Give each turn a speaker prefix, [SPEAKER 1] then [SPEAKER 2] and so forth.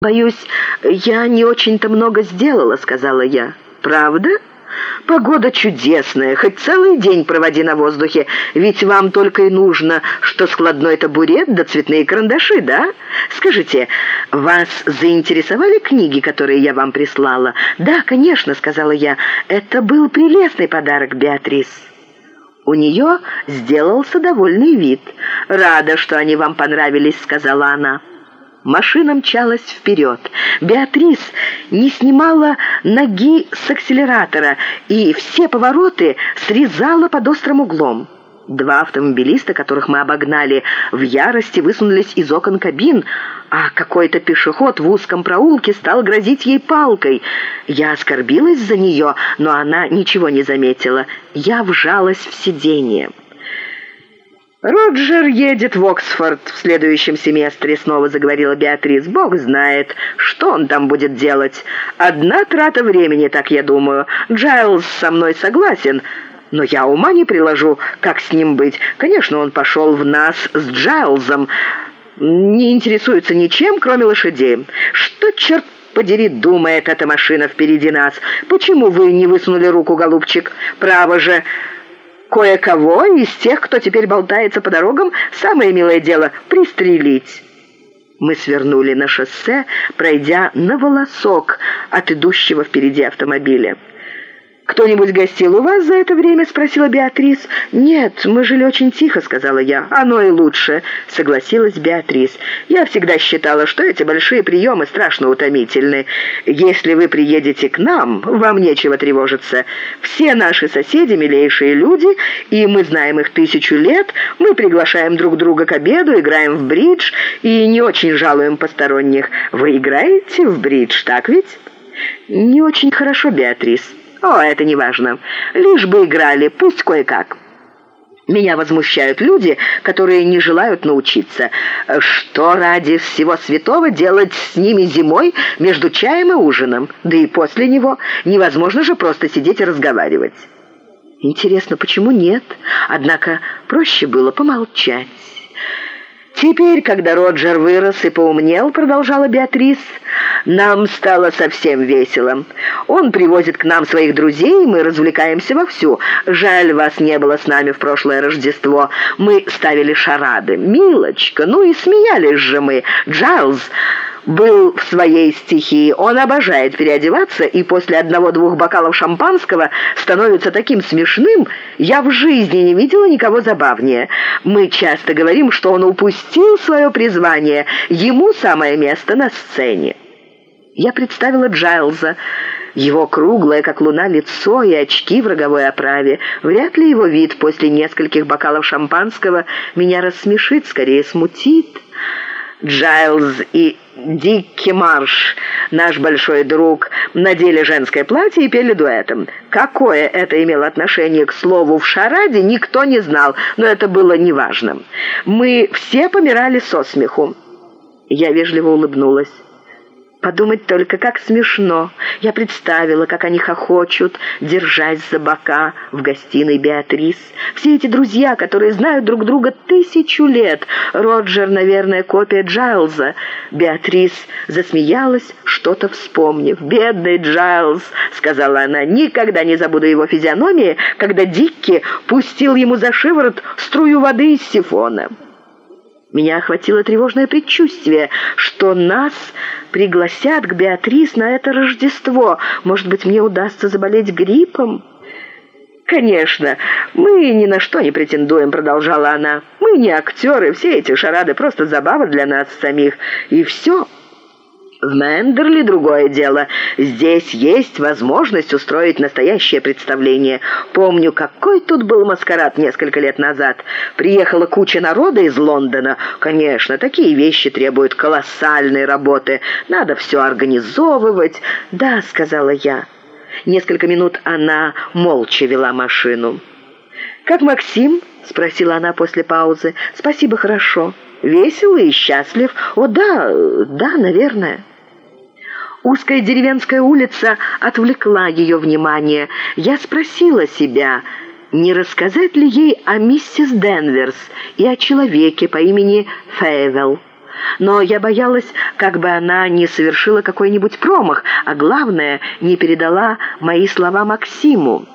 [SPEAKER 1] «Боюсь, я не очень-то много сделала», — сказала я. «Правда?» «Погода чудесная, хоть целый день проводи на воздухе, ведь вам только и нужно, что складной табурет да цветные карандаши, да? Скажите, вас заинтересовали книги, которые я вам прислала?» «Да, конечно», — сказала я, — «это был прелестный подарок, Беатрис». У нее сделался довольный вид. «Рада, что они вам понравились», — сказала она. Машина мчалась вперед. Беатрис не снимала ноги с акселератора и все повороты срезала под острым углом. Два автомобилиста, которых мы обогнали, в ярости высунулись из окон кабин, а какой-то пешеход в узком проулке стал грозить ей палкой. Я оскорбилась за нее, но она ничего не заметила. Я вжалась в сиденье. «Роджер едет в Оксфорд в следующем семестре», — снова заговорила Беатрис. «Бог знает, что он там будет делать. Одна трата времени, так я думаю. Джайлз со мной согласен». Но я ума не приложу, как с ним быть. Конечно, он пошел в нас с Джайлзом. Не интересуется ничем, кроме лошадей. Что, черт подери, думает эта машина впереди нас? Почему вы не высунули руку, голубчик? Право же кое-кого из тех, кто теперь болтается по дорогам, самое милое дело — пристрелить». Мы свернули на шоссе, пройдя на волосок от идущего впереди автомобиля. «Кто-нибудь гостил у вас за это время?» — спросила Беатрис. «Нет, мы жили очень тихо», — сказала я. «Оно и лучше», — согласилась Беатрис. «Я всегда считала, что эти большие приемы страшно утомительны. Если вы приедете к нам, вам нечего тревожиться. Все наши соседи — милейшие люди, и мы знаем их тысячу лет. Мы приглашаем друг друга к обеду, играем в бридж и не очень жалуем посторонних. Вы играете в бридж, так ведь?» «Не очень хорошо, Беатрис». «О, это не важно. Лишь бы играли, пусть кое-как». Меня возмущают люди, которые не желают научиться. Что ради всего святого делать с ними зимой между чаем и ужином? Да и после него невозможно же просто сидеть и разговаривать. Интересно, почему нет? Однако проще было помолчать. «Теперь, когда Роджер вырос и поумнел, — продолжала Беатрис, — нам стало совсем весело. Он привозит к нам своих друзей, мы развлекаемся вовсю. Жаль, вас не было с нами в прошлое Рождество. Мы ставили шарады. Милочка, ну и смеялись же мы. Джайлз был в своей стихии. Он обожает переодеваться, и после одного-двух бокалов шампанского становится таким смешным. Я в жизни не видела никого забавнее. Мы часто говорим, что он упустил свое призвание. Ему самое место на сцене. Я представила Джайлза. Его круглое, как луна, лицо и очки в роговой оправе. Вряд ли его вид после нескольких бокалов шампанского меня рассмешит, скорее смутит. Джайлз и Дикки Марш, наш большой друг, надели женское платье и пели дуэтом. Какое это имело отношение к слову в шараде, никто не знал, но это было неважно. Мы все помирали со смеху. Я вежливо улыбнулась. Подумать только, как смешно. Я представила, как они хохочут, держась за бока в гостиной Беатрис. Все эти друзья, которые знают друг друга тысячу лет. Роджер, наверное, копия Джайлза. Беатрис засмеялась, что-то вспомнив. «Бедный Джайлз», — сказала она, — «никогда не забуду его физиономии, когда Дикки пустил ему за шиворот струю воды из сифона». Меня охватило тревожное предчувствие, что нас пригласят к Беатрис на это Рождество. Может быть, мне удастся заболеть гриппом?» «Конечно, мы ни на что не претендуем», — продолжала она. «Мы не актеры, все эти шарады просто забава для нас самих. И все». В Мендерли другое дело. Здесь есть возможность устроить настоящее представление. Помню, какой тут был маскарад несколько лет назад. Приехала куча народа из Лондона. Конечно, такие вещи требуют колоссальной работы. Надо все организовывать. «Да», — сказала я. Несколько минут она молча вела машину. «Как Максим?» — спросила она после паузы. «Спасибо, хорошо. Весело и счастлив. О, да, да, наверное». Узкая деревенская улица отвлекла ее внимание. Я спросила себя, не рассказать ли ей о миссис Денверс и о человеке по имени Фейвелл. но я боялась, как бы она не совершила какой-нибудь промах, а главное, не передала мои слова Максиму.